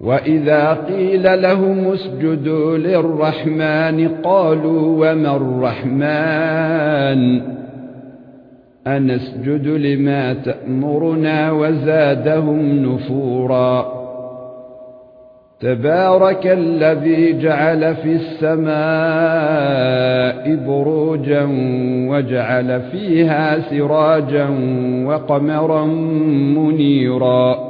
وإذا قيل لهم اسجدوا للرحمن قالوا وما الرحمن؟ أنسجد لما تأمرنا وزادهم نفورا. تبارك الذي جعل في السماء بروجا وجعل فيها سراجا وقمرا منيرا.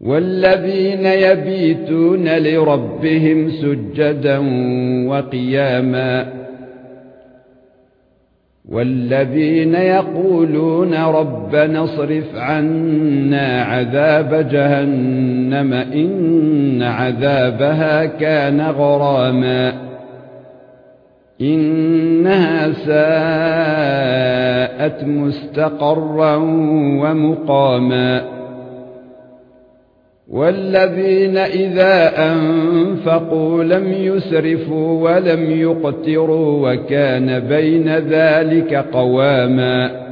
والذين يبيتون لربهم سجدا وقياما والذين يقولون ربنا اصرف عنا عذاب جهنم إن عذابها كان غراما إنها ساءت مستقرا ومقاما والذين إذا أنفقوا لم يسرفوا ولم يقتروا وكان بين ذلك قواما